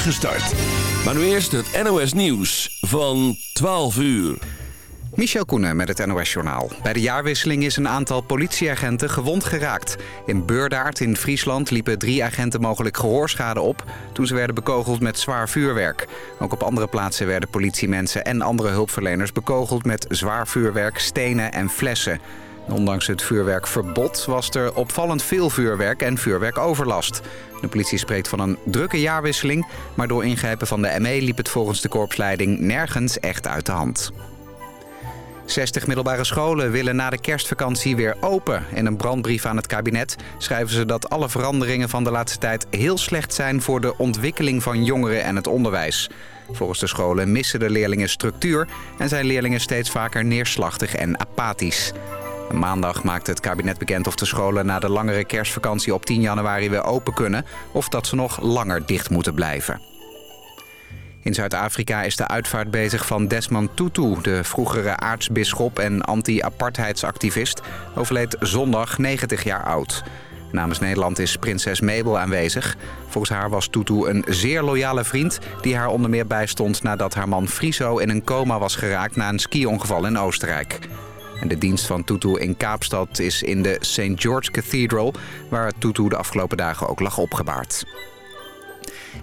start. Maar nu eerst het NOS Nieuws van 12 uur. Michel Koenen met het NOS-journaal. Bij de jaarwisseling is een aantal politieagenten gewond geraakt. In Beurdaard in Friesland liepen drie agenten mogelijk gehoorschade op... toen ze werden bekogeld met zwaar vuurwerk. Ook op andere plaatsen werden politiemensen en andere hulpverleners bekogeld... met zwaar vuurwerk, stenen en flessen. Ondanks het vuurwerkverbod was er opvallend veel vuurwerk en vuurwerkoverlast. De politie spreekt van een drukke jaarwisseling... maar door ingrijpen van de ME liep het volgens de korpsleiding nergens echt uit de hand. 60 middelbare scholen willen na de kerstvakantie weer open. In een brandbrief aan het kabinet schrijven ze dat alle veranderingen van de laatste tijd heel slecht zijn voor de ontwikkeling van jongeren en het onderwijs. Volgens de scholen missen de leerlingen structuur en zijn leerlingen steeds vaker neerslachtig en apathisch. Maandag maakt het kabinet bekend of de scholen na de langere kerstvakantie op 10 januari weer open kunnen... of dat ze nog langer dicht moeten blijven. In Zuid-Afrika is de uitvaart bezig van Desmond Tutu, de vroegere aartsbisschop en anti-apartheidsactivist, overleed zondag 90 jaar oud. Namens Nederland is prinses Mabel aanwezig. Volgens haar was Tutu een zeer loyale vriend die haar onder meer bijstond nadat haar man Friso in een coma was geraakt na een ski-ongeval in Oostenrijk. En de dienst van Tutu in Kaapstad is in de St. George Cathedral... waar Tutu de afgelopen dagen ook lag opgebaard.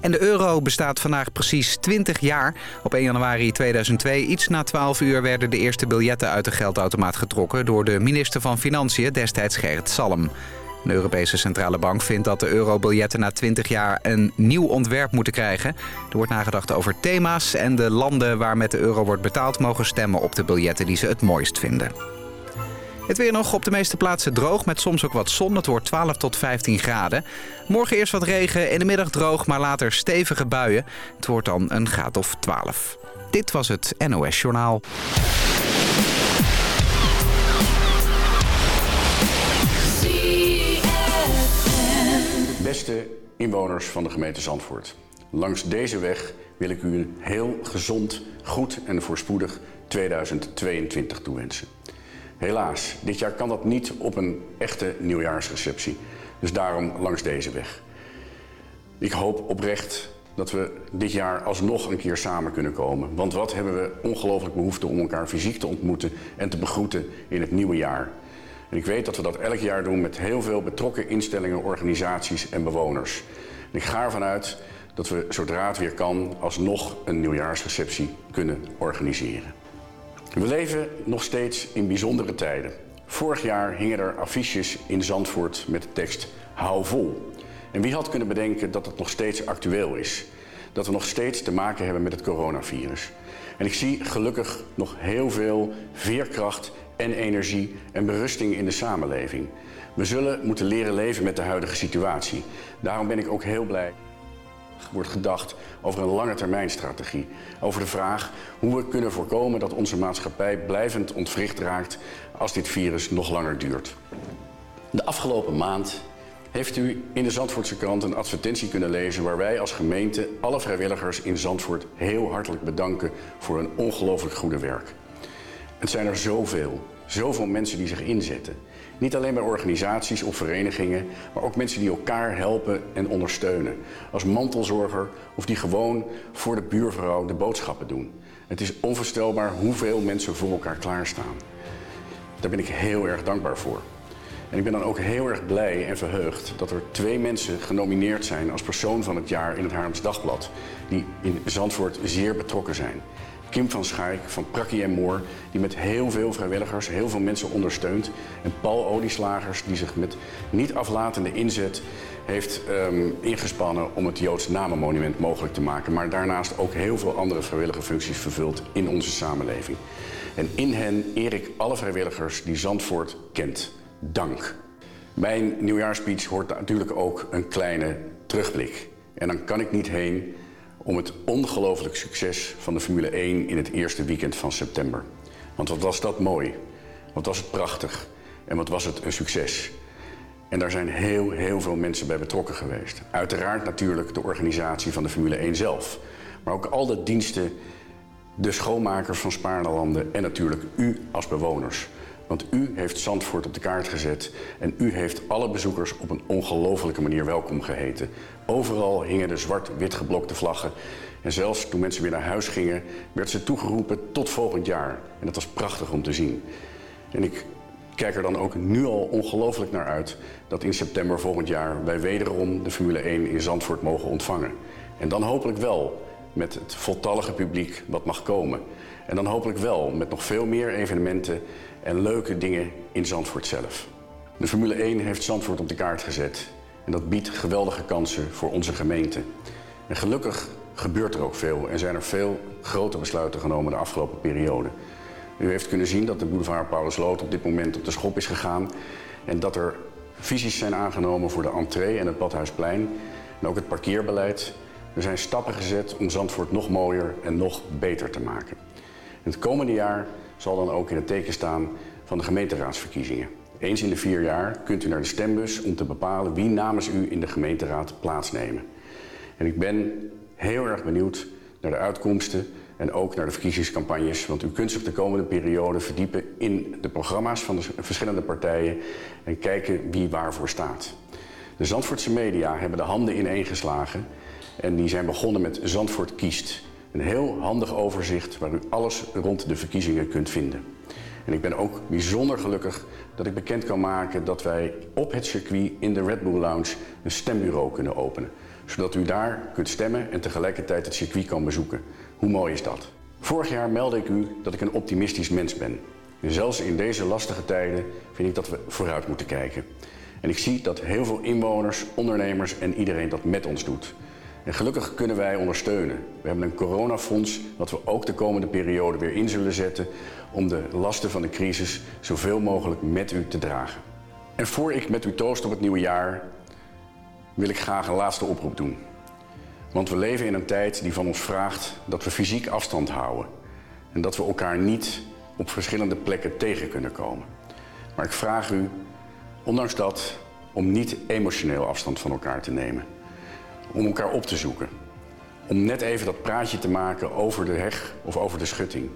En de euro bestaat vandaag precies 20 jaar. Op 1 januari 2002, iets na 12 uur, werden de eerste biljetten uit de geldautomaat getrokken... door de minister van Financiën, destijds Gerrit Salm. De Europese Centrale Bank vindt dat de eurobiljetten na 20 jaar een nieuw ontwerp moeten krijgen. Er wordt nagedacht over thema's en de landen waar met de euro wordt betaald mogen stemmen op de biljetten die ze het mooist vinden. Het weer nog op de meeste plaatsen droog met soms ook wat zon. Het wordt 12 tot 15 graden. Morgen eerst wat regen, in de middag droog, maar later stevige buien. Het wordt dan een graad of 12. Dit was het NOS Journaal. Beste inwoners van de gemeente Zandvoort. Langs deze weg wil ik u een heel gezond, goed en voorspoedig 2022 toewensen. Helaas, dit jaar kan dat niet op een echte nieuwjaarsreceptie. Dus daarom langs deze weg. Ik hoop oprecht dat we dit jaar alsnog een keer samen kunnen komen. Want wat hebben we ongelooflijk behoefte om elkaar fysiek te ontmoeten en te begroeten in het nieuwe jaar. En ik weet dat we dat elk jaar doen met heel veel betrokken instellingen, organisaties en bewoners. En ik ga ervan uit dat we zodra het weer kan alsnog een nieuwjaarsreceptie kunnen organiseren. We leven nog steeds in bijzondere tijden. Vorig jaar hingen er affiches in Zandvoort met de tekst Hou vol. En wie had kunnen bedenken dat het nog steeds actueel is? Dat we nog steeds te maken hebben met het coronavirus. En ik zie gelukkig nog heel veel veerkracht en energie en berusting in de samenleving. We zullen moeten leren leven met de huidige situatie. Daarom ben ik ook heel blij wordt gedacht over een lange termijn strategie. Over de vraag hoe we kunnen voorkomen dat onze maatschappij blijvend ontwricht raakt als dit virus nog langer duurt. De afgelopen maand heeft u in de Zandvoortse krant een advertentie kunnen lezen waar wij als gemeente alle vrijwilligers in Zandvoort heel hartelijk bedanken voor een ongelooflijk goede werk. Het zijn er zoveel, zoveel mensen die zich inzetten. Niet alleen bij organisaties of verenigingen, maar ook mensen die elkaar helpen en ondersteunen. Als mantelzorger of die gewoon voor de buurvrouw de boodschappen doen. Het is onvoorstelbaar hoeveel mensen voor elkaar klaarstaan. Daar ben ik heel erg dankbaar voor. En ik ben dan ook heel erg blij en verheugd dat er twee mensen genomineerd zijn als persoon van het jaar in het Haarlems Dagblad. Die in Zandvoort zeer betrokken zijn. Kim van Schaik van Prakkie en Moor, die met heel veel vrijwilligers heel veel mensen ondersteunt. En Paul Olieslagers, die zich met niet aflatende inzet heeft um, ingespannen om het Joods Namenmonument mogelijk te maken. Maar daarnaast ook heel veel andere vrijwillige functies vervult in onze samenleving. En in hen eer ik alle vrijwilligers die Zandvoort kent. Dank. Mijn nieuwjaarspeech hoort natuurlijk ook een kleine terugblik. En dan kan ik niet heen om het ongelooflijk succes van de Formule 1 in het eerste weekend van september. Want wat was dat mooi, wat was het prachtig en wat was het een succes. En daar zijn heel, heel veel mensen bij betrokken geweest. Uiteraard natuurlijk de organisatie van de Formule 1 zelf. Maar ook al de diensten, de schoonmakers van Spaarlanden en natuurlijk u als bewoners. Want u heeft Zandvoort op de kaart gezet en u heeft alle bezoekers op een ongelofelijke manier welkom geheten. Overal hingen de zwart-wit geblokte vlaggen. En zelfs toen mensen weer naar huis gingen, werd ze toegeroepen tot volgend jaar. En dat was prachtig om te zien. En ik kijk er dan ook nu al ongelooflijk naar uit dat in september volgend jaar wij wederom de Formule 1 in Zandvoort mogen ontvangen. En dan hopelijk wel met het voltallige publiek wat mag komen. En dan hopelijk wel met nog veel meer evenementen en leuke dingen in Zandvoort zelf. De Formule 1 heeft Zandvoort op de kaart gezet. En dat biedt geweldige kansen voor onze gemeente. En gelukkig gebeurt er ook veel en zijn er veel grote besluiten genomen de afgelopen periode. U heeft kunnen zien dat de boulevard Paulusloot op dit moment op de schop is gegaan. En dat er visies zijn aangenomen voor de entree en het Badhuisplein. En ook het parkeerbeleid. Er zijn stappen gezet om Zandvoort nog mooier en nog beter te maken. En het komende jaar zal dan ook in het teken staan van de gemeenteraadsverkiezingen. Eens in de vier jaar kunt u naar de stembus om te bepalen wie namens u in de gemeenteraad plaatsnemen. En ik ben heel erg benieuwd naar de uitkomsten en ook naar de verkiezingscampagnes. Want u kunt zich de komende periode verdiepen in de programma's van de verschillende partijen en kijken wie waarvoor staat. De Zandvoortse media hebben de handen ineengeslagen en die zijn begonnen met Zandvoort kiest. Een heel handig overzicht waar u alles rond de verkiezingen kunt vinden. En ik ben ook bijzonder gelukkig dat ik bekend kan maken dat wij op het circuit in de Red Bull Lounge een stembureau kunnen openen. Zodat u daar kunt stemmen en tegelijkertijd het circuit kan bezoeken. Hoe mooi is dat? Vorig jaar meldde ik u dat ik een optimistisch mens ben. En zelfs in deze lastige tijden vind ik dat we vooruit moeten kijken. En ik zie dat heel veel inwoners, ondernemers en iedereen dat met ons doet. En gelukkig kunnen wij ondersteunen. We hebben een coronafonds dat we ook de komende periode weer in zullen zetten om de lasten van de crisis zoveel mogelijk met u te dragen. En voor ik met u toost op het nieuwe jaar wil ik graag een laatste oproep doen. Want we leven in een tijd die van ons vraagt dat we fysiek afstand houden. En dat we elkaar niet op verschillende plekken tegen kunnen komen. Maar ik vraag u, ondanks dat, om niet emotioneel afstand van elkaar te nemen. Om elkaar op te zoeken. Om net even dat praatje te maken over de heg of over de schutting.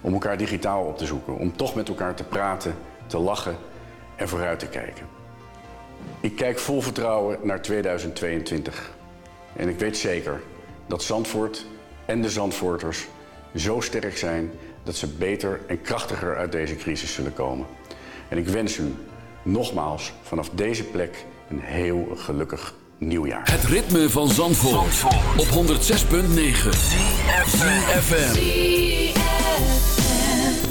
Om elkaar digitaal op te zoeken. Om toch met elkaar te praten, te lachen en vooruit te kijken. Ik kijk vol vertrouwen naar 2022. En ik weet zeker dat Zandvoort en de Zandvoorters zo sterk zijn dat ze beter en krachtiger uit deze crisis zullen komen. En ik wens u nogmaals vanaf deze plek een heel gelukkig nieuwjaar. Het ritme van Zandvoort, op 106.9 FM.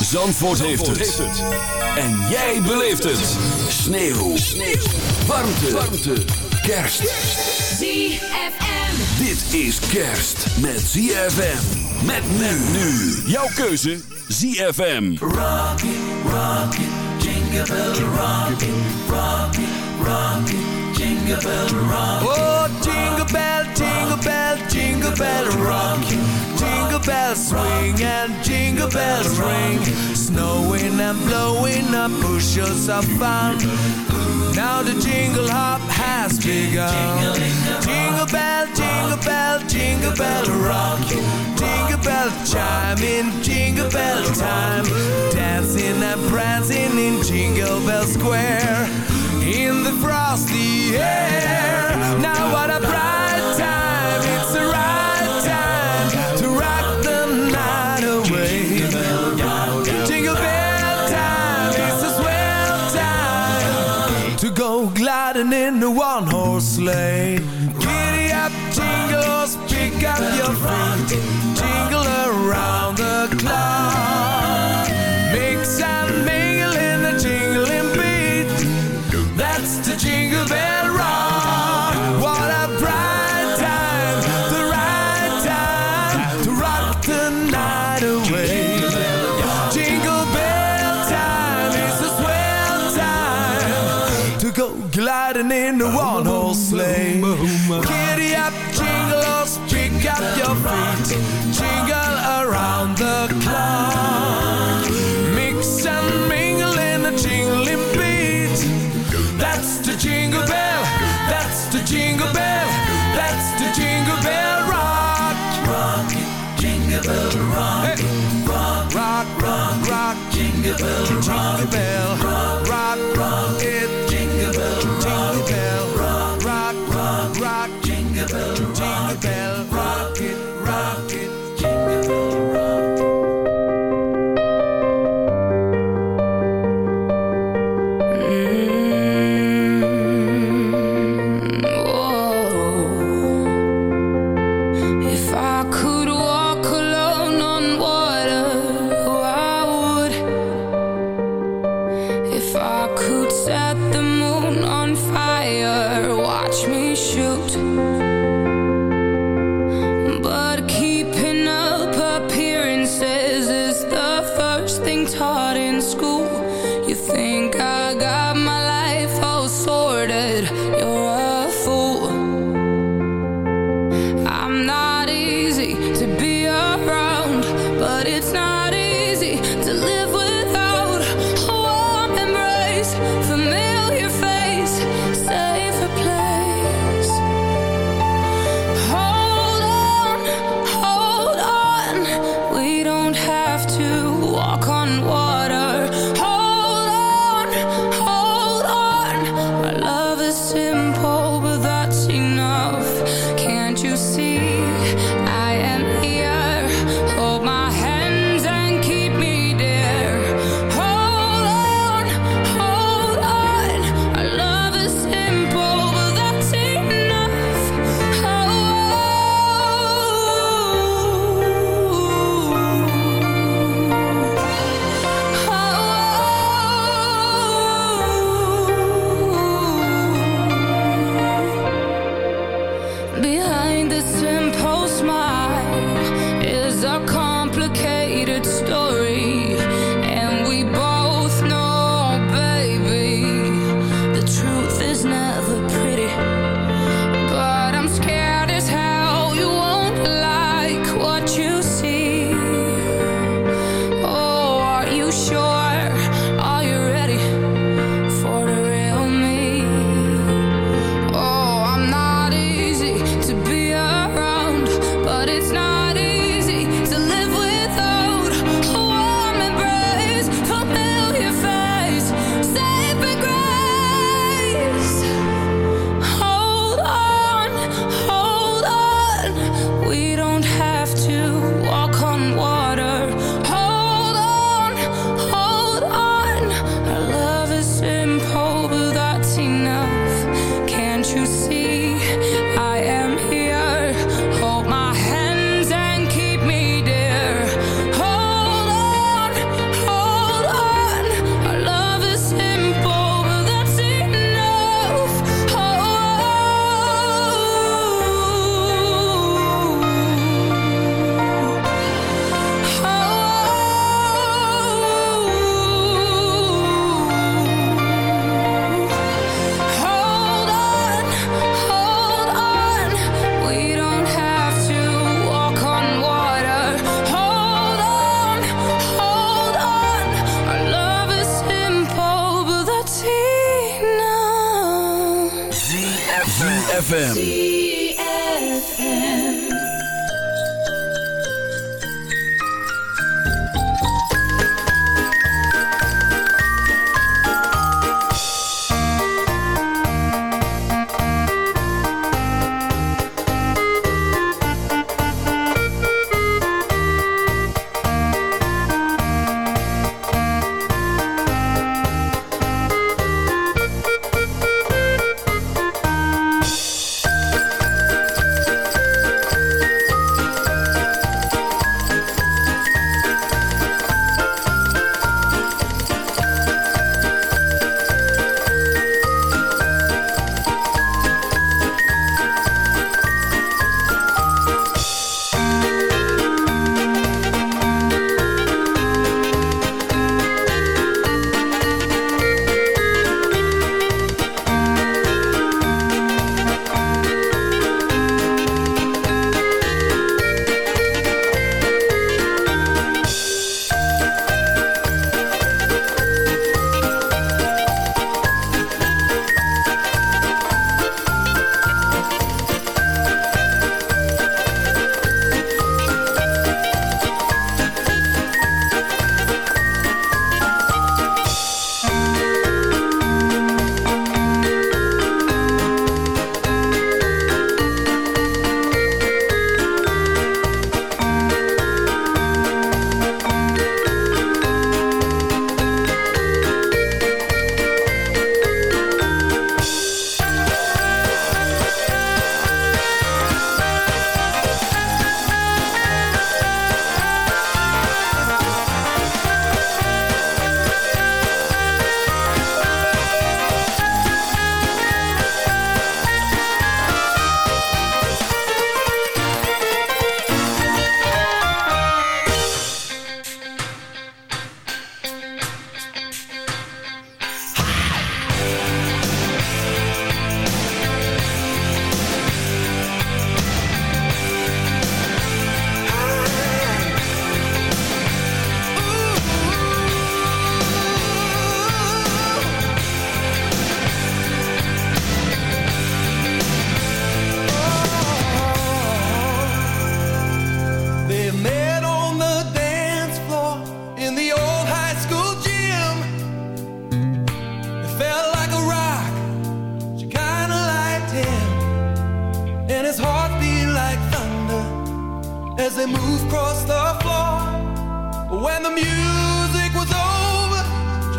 Zandvoort, heeft, het. En jij beleeft het. Sneeuw. Sneeuw. Warmte. Warmte. Kerst. ZFM. Dit is kerst met ZFM. Met men nu. Jouw keuze ZFM. Rock it, rock it, jingle bell rock it, rock jingle bell rock. Oh, jingle bell, jingle bell, jingle bell rock. Jingle bells swing and jingle bells ring. Snowing and blowing up bushels of fun. Now the jingle hop has begun. Jingle bell, jingle bell, jingle bell rock. Jingle bell chime in jingle bell time. Dancing and prancing in Jingle Bell Square. In the frosty air. Now what a bright time. It's the right time to rock the night away. Jingle bell time. It's a swell time to go gliding in the one horse sleigh. Giddy up, jingles, pick up your feet. Jingle around the clock. Jingle bell, jingle bell,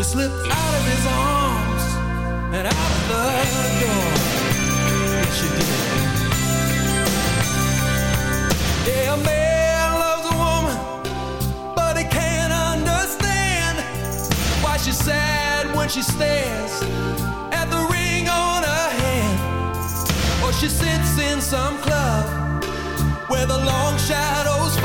to slip out of his arms and out the door. Yes, she did. Yeah, a man loves a woman, but he can't understand why she's sad when she stares at the ring on her hand, or she sits in some club where the long shadows.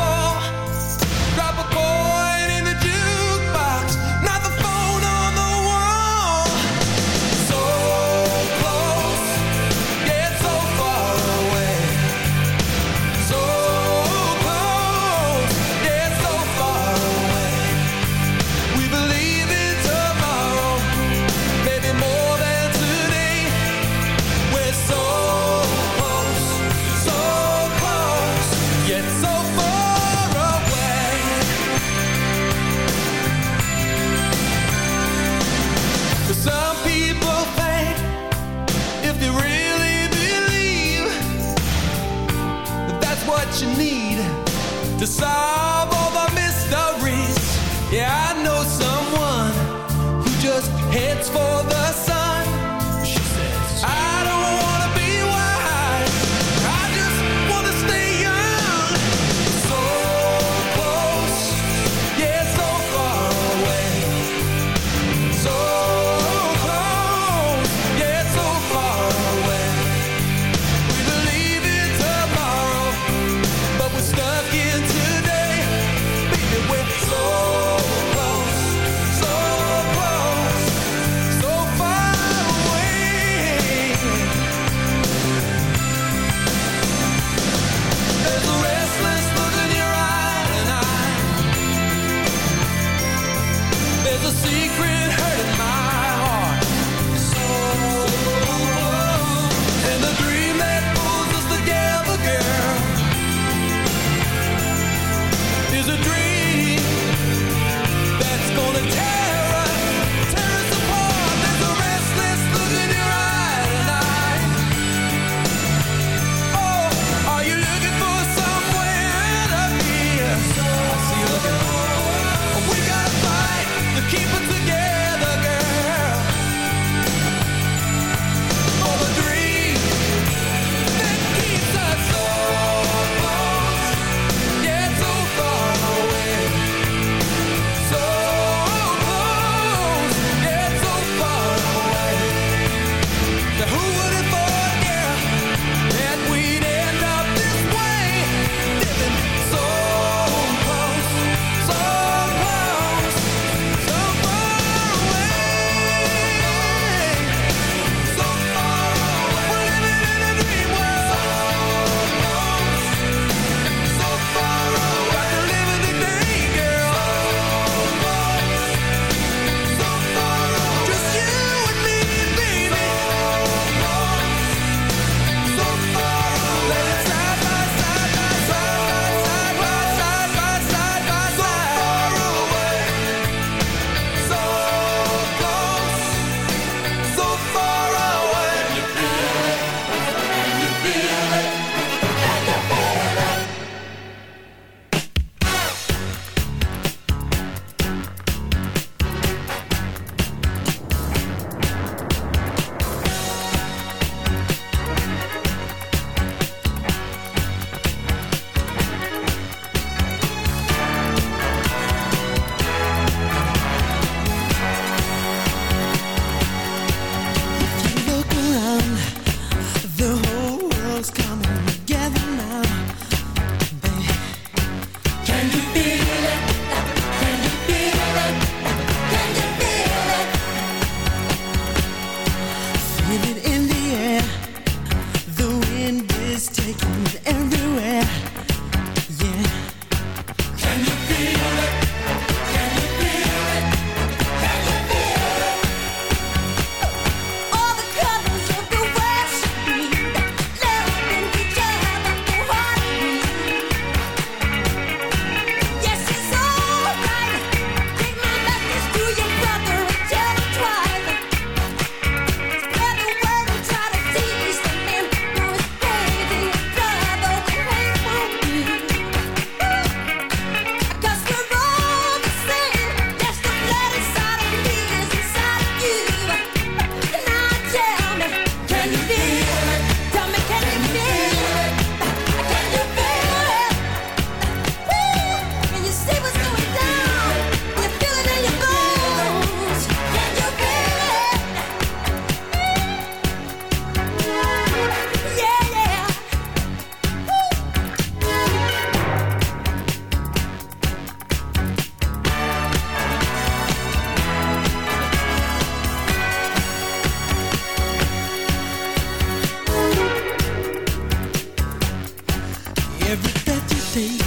Every breath you take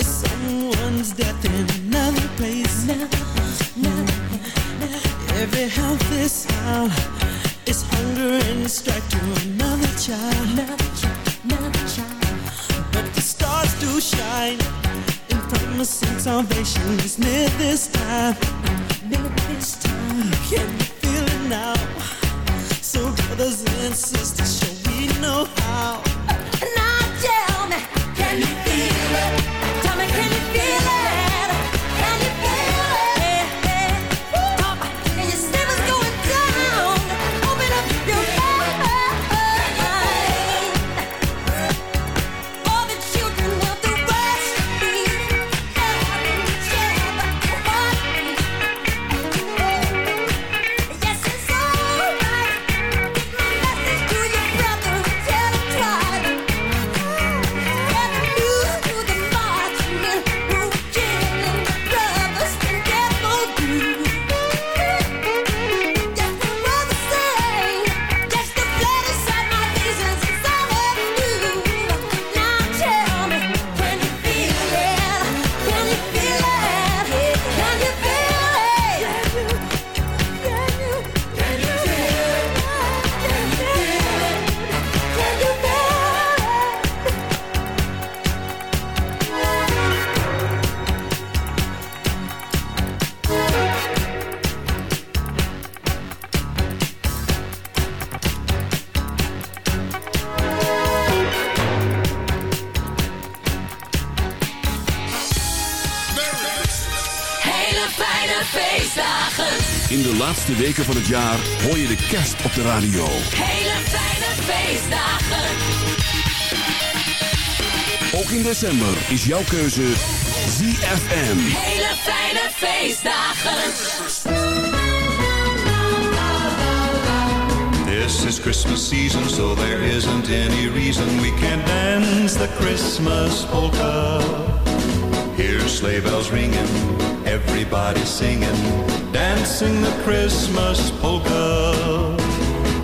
is someone's death in another place. Every healthy sound is hunger and strife to another child. But the stars do shine in promising salvation is near this time. Near this time. Can you feel it now? So brothers and sisters, shall we know how? In de laatste weken van het jaar hoor je de kerst op de radio. Hele fijne feestdagen. Ook in december is jouw keuze ZFM. Hele fijne feestdagen. This is Christmas season, so there isn't any reason we can't dance the Christmas polka. Sleigh bells ringing, everybody singing, dancing the Christmas polka.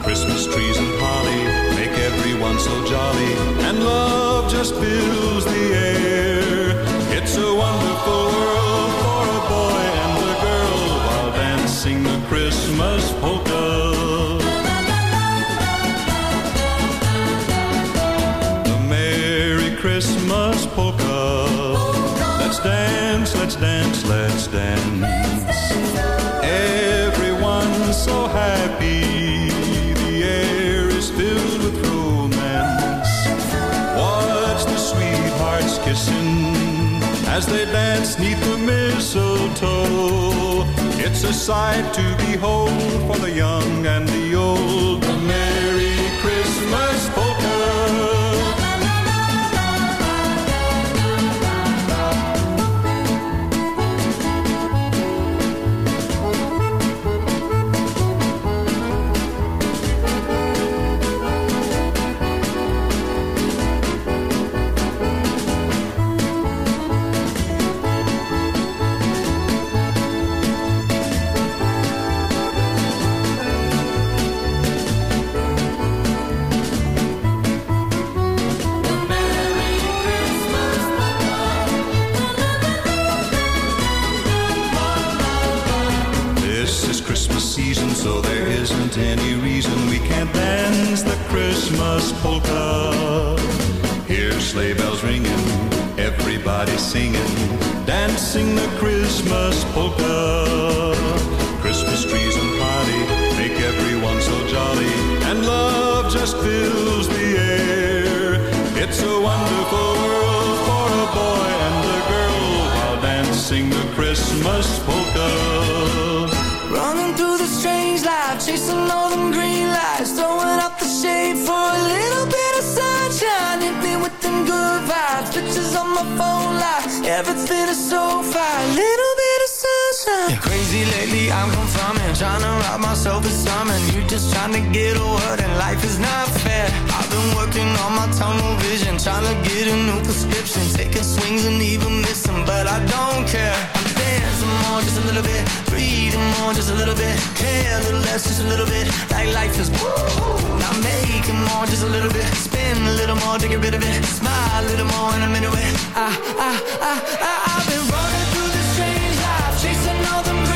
Christmas trees and holly make everyone so jolly, and love just fills the air. It's a wonderful world for a boy and a girl while dancing the Christmas polka. Let's dance. Everyone's so happy. The air is filled with romance. Watch the sweethearts kissing as they dance neath the mistletoe. It's a sight to behold for the young and the old. The Merry Christmas there isn't any reason we can't dance the Christmas polka. Hear sleigh bells ringing, everybody singing, dancing the Christmas polka. My phone everything is so fine. Little bit of sunshine. Yeah, crazy lately, I'm confirming, trying to rob myself of something. You just trying to get a word, and life is not fair. I've been working on my tunnel vision, trying to get a new prescription, taking swings and even missing, but I don't care. I'm dancing more, just a little bit. Breathing more, just a little bit. Care a little less, just a little bit. Like life is woo. Now making more, just a little bit. Spin a little more to get rid of it. Smile a little more and I'm into it. I, I, I, I, I've been running through this strange life, chasing all them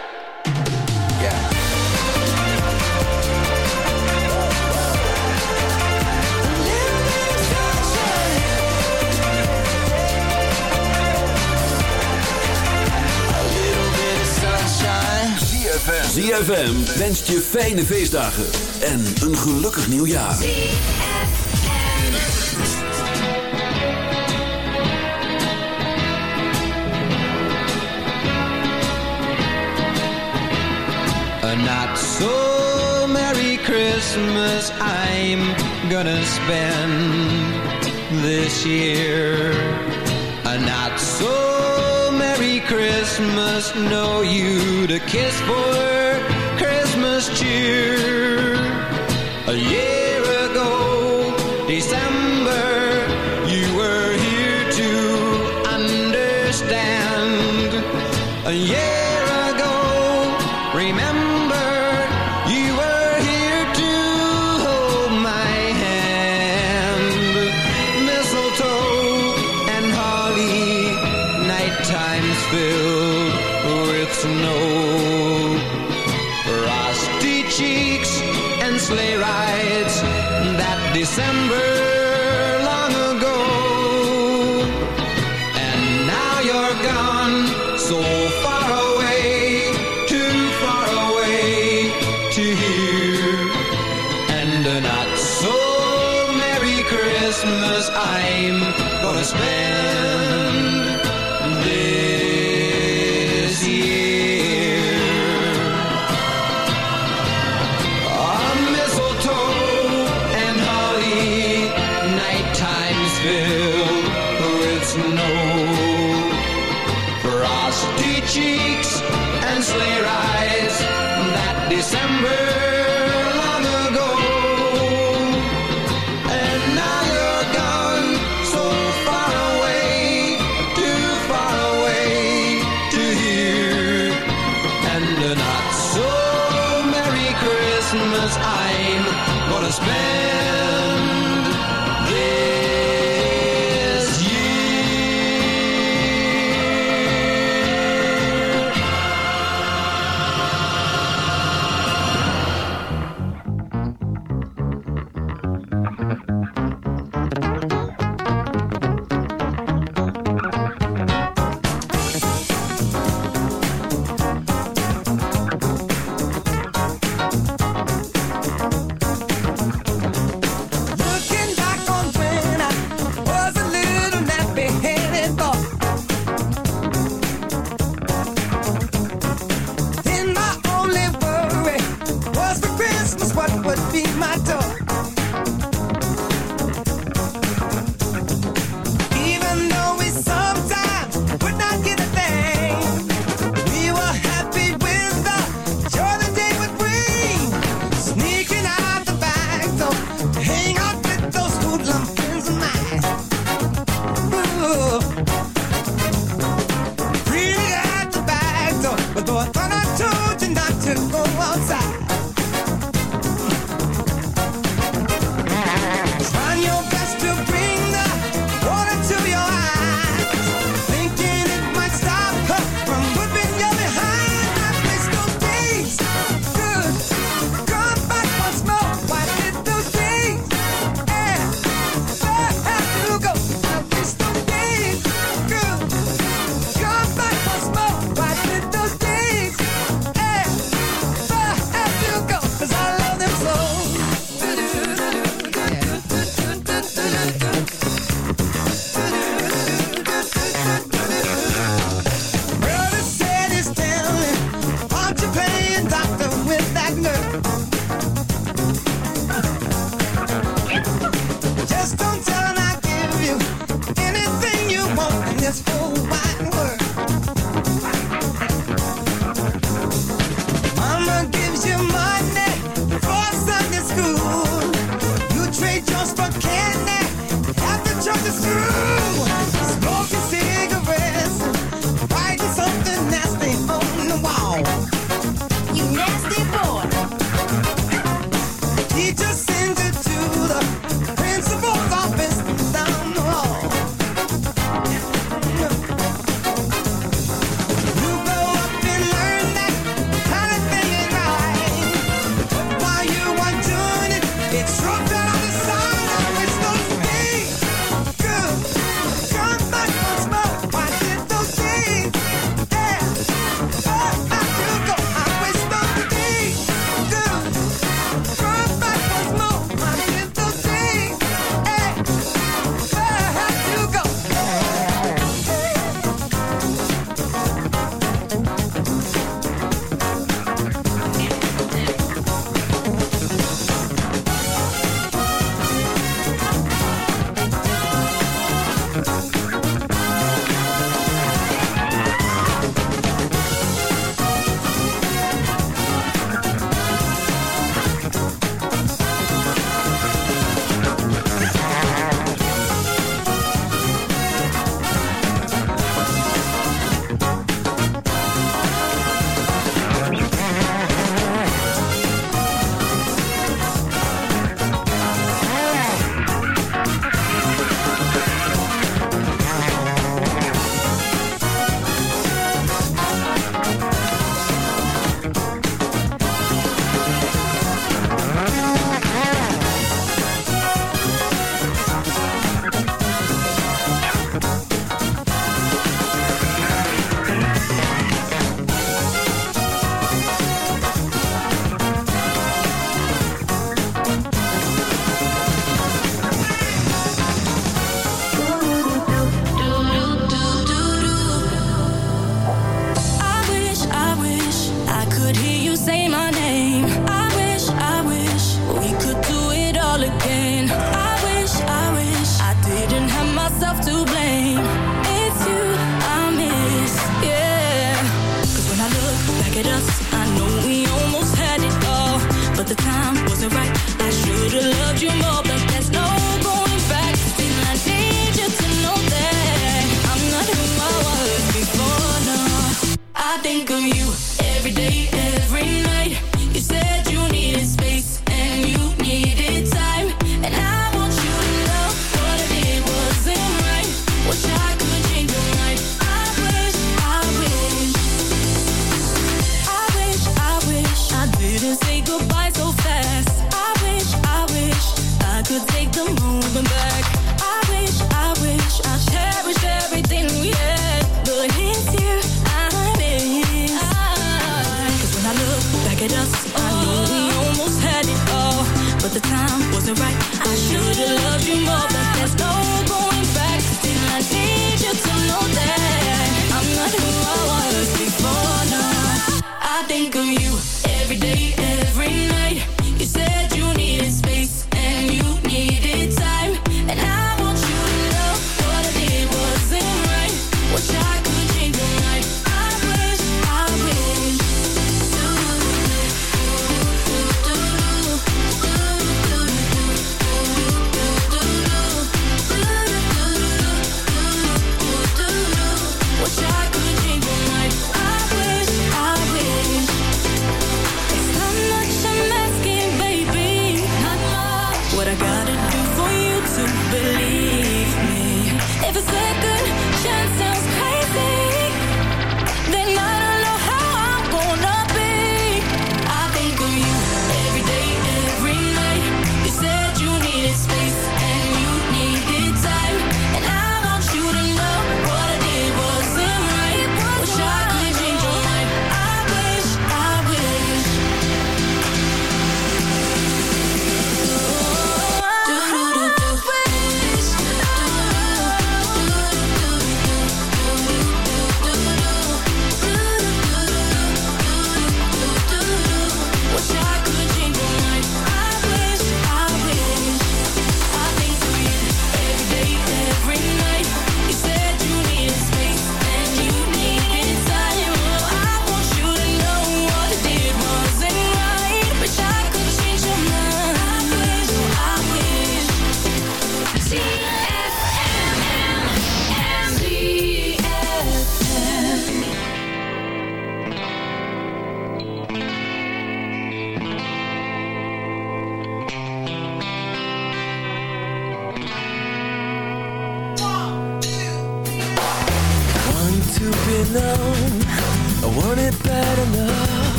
ZFM. ZFM wenst je fijne feestdagen en een gelukkig nieuwjaar. A not so Merry Christmas I'm gonna spend this year. A not so Merry Christmas, know you to kiss for Christmas cheer. A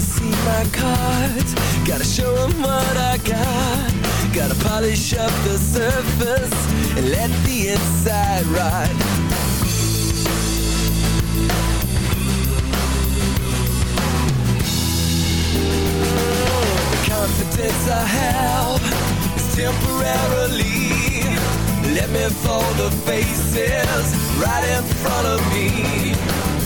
see my cards. Gotta show them what I got. Gotta polish up the surface And let the inside rot The confidence I have Is temporarily. Let me fold the faces Right in front of me.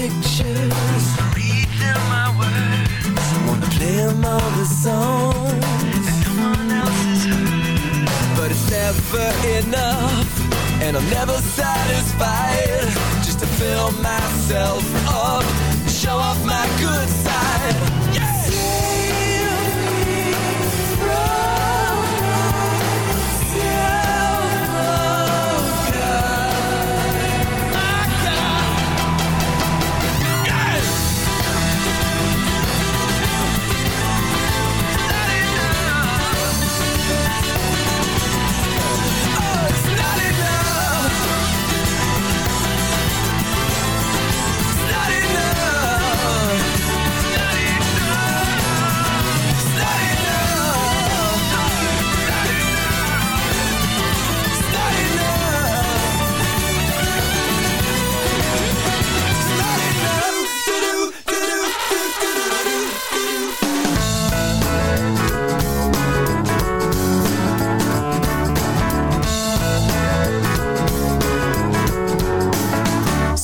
pictures, read them my words. I wanna play them all the songs that no one else has heard. But it's never enough, and I'm never satisfied. Just to fill myself up, show off my good side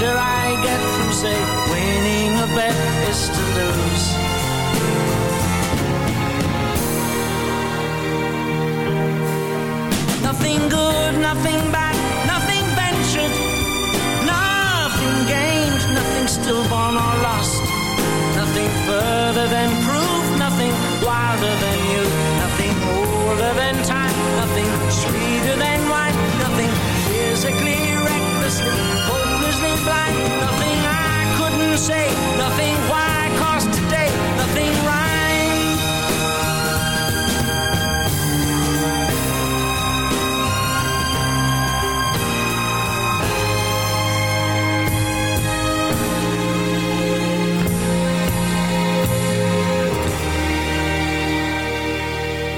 pleasure I get from, say, say, nothing why, cause today, nothing rhyme.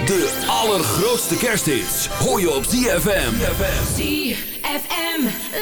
De allergrootste kersthits hoor je op ZFM. ZFM.